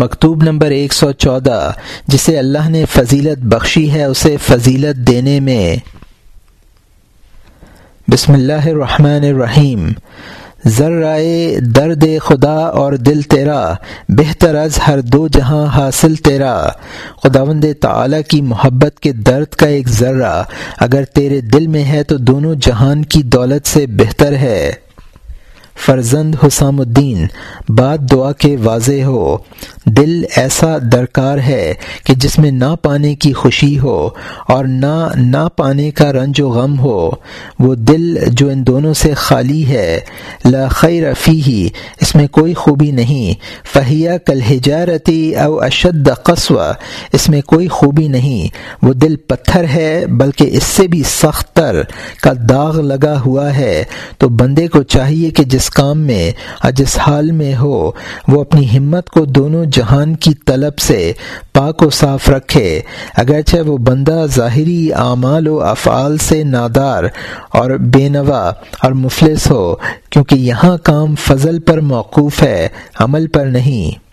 مکتوب نمبر ایک سو چودہ، جسے اللہ نے فضیلت بخشی ہے، اسے فضیلت دینے میں۔ بسم اللہ الرحمن الرحیم۔ ذرائے درد خدا اور دل تیرا، بہتر از ہر دو جہاں حاصل تیرا۔ خداوند تعالی کی محبت کے درد کا ایک ذرہ، اگر تیرے دل میں ہے تو دونوں جہان کی دولت سے بہتر ہے۔ فرزند حسام الدین، بات دعا کے واضح ہو۔ دل ایسا درکار ہے کہ جس میں نہ پانے کی خوشی ہو اور نہ نہ پانے کا رنج و غم ہو۔ وہ دل جو ان دونوں سے خالی ہے، لا خیر فی اس میں کوئی خوبی نہیں۔ فہیا کل ہجارتی او اشد قصوہ اس میں کوئی خوبی نہیں۔ وہ دل پتھر ہے، بلکہ اس سے بھی سخت تر، کا داغ لگا ہوا ہے۔ تو بندے کو چاہیے کہ جس کام میں جس حال میں ہو، وہ اپنی ہمت کو دونوں جہان کی طلب سے پاک و صاف رکھے۔ اگرچہ وہ بندہ ظاہری اعمال و افعال سے نادار اور بے نوا اور مفلس ہو، کیونکہ یہاں کام فضل پر موقوف ہے، عمل پر نہیں۔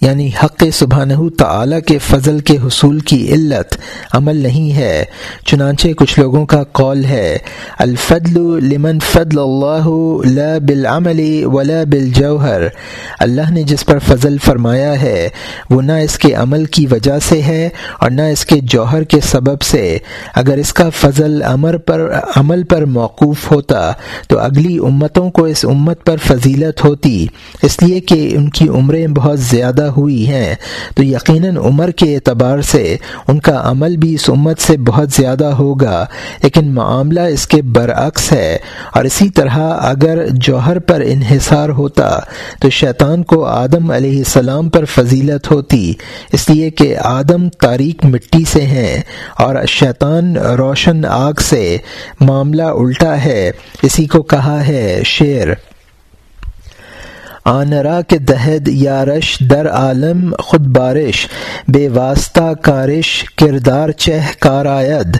یعنی حق سبحانہ تعالی کے فضل کے حصول کی علت عمل نہیں ہے، چنانچہ کچھ لوگوں کا قول ہے، الفضل لمن فضل اللہ لا بالعمل ولا بالجوہر۔ اللہ نے جس پر فضل فرمایا ہے، وہ نہ اس کے عمل کی وجہ سے ہے اور نہ اس کے جوہر کے سبب سے۔ اگر اس کا فضل امر پر، عمل پر موقوف ہوتا، تو اگلی امتوں کو اس امت پر فضیلت ہوتی۔ اس لیے کہ ان کی عمریں بہت زیادہ ہوئی ہیں۔ تو یقیناً عمر کے اعتبار سے ان کا عمل بھی اس امت سے بہت زیادہ ہوگا، لیکن معاملہ اس کے برعکس ہے۔ اور اسی طرح اگر جوہر پر انحصار ہوتا، تو شیطان کو آدم علیہ السلام پر فضیلت ہوتی۔ اس لیے کہ آدم تاریک مٹی سے ہیں اور شیطان روشن آگ سے۔ معاملہ الٹا ہے، اسی کو کہا ہے شعر۔ آنرا کے دہد یارش در عالم خود بارش، بے واسطہ کارش کردار چہ کارآد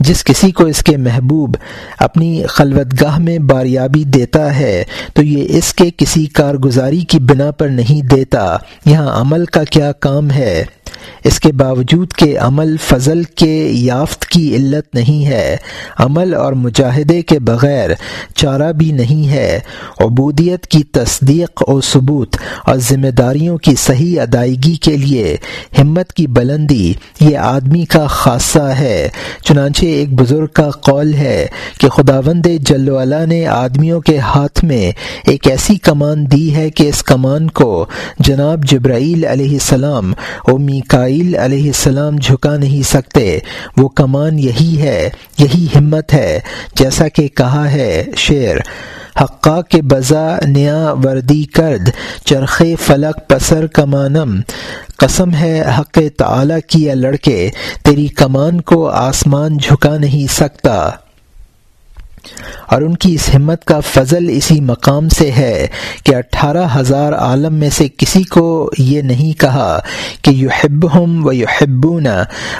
جس کسی کو اس کے محبوب اپنی خلوت گاہ میں باریابی دیتا ہے، تو یہ اس کے کسی کارگزاری کی بنا پر نہیں دیتا۔ یہاں عمل کا کیا کام ہے؟ اس کے باوجود کہ عمل فضل کے یافت کی علت نہیں ہے، عمل اور مجاہدے کے بغیر چارہ بھی نہیں ہے۔ عبودیت کی تصدیق و ثبوت اور ذمہ داریوں کی صحیح ادائیگی کے لیے ہمت کی بلندی یہ آدمی کا خاصہ ہے۔ چنانچہ ایک بزرگ کا قول ہے کہ خداوند جلولا نے آدمیوں کے ہاتھ میں ایک ایسی کمان دی ہے کہ اس کمان کو جناب جبرائیل علیہ السلام او میکائیل علیہ السلام جھکا نہیں سکتے۔ وہ کمان یہی ہے، یہی ہمت ہے۔ جیسا کہ کہا ہے شعر حقا کے بزا نیا وردی کرد، چرخ فلک پسر کمانم۔ قسم ہے حق تعالی کیا لڑکے، تیری کمان کو آسمان جھکا نہیں سکتا۔ اور ان کی اس ہمت کا فضل اسی مقام سے ہے کہ اٹھارہ ہزار عالم میں سے کسی کو یہ نہیں کہا کہ یحب ہم و یحبون،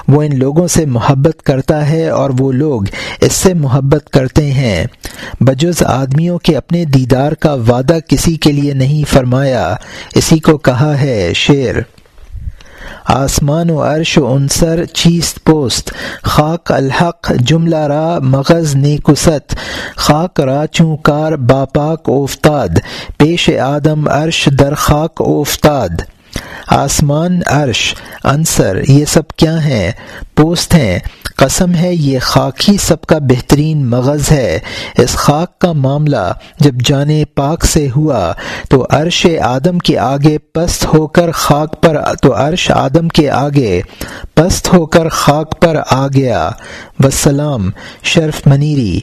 وہ ان لوگوں سے محبت کرتا ہے اور وہ لوگ اس سے محبت کرتے ہیں۔ بجز آدمیوں کے اپنے دیدار کا وعدہ کسی کے لیے نہیں فرمایا، اسی کو کہا ہے شعر۔ آسمان و عرش و عنصر چیست پوست؟ خاک الحق، جملہ را مغز نیکست خاک را چونکار باپاک افتاد. پیش آدم عرش در خاک افتاد. آسمان عرش عنصر یہ سب کیا ہیں؟ پوست ہیں. قسم ہے، یہ خاک ہی سب کا بہترین مغز ہے۔ اس خاک کا معاملہ جب جانے پاک سے ہوا، تو عرش آدم کے آگے پست ہو کر خاک پر، تو عرش آدم کے آگے پست ہو کر خاک پر آ گیا۔ وسلام، شرف منیری۔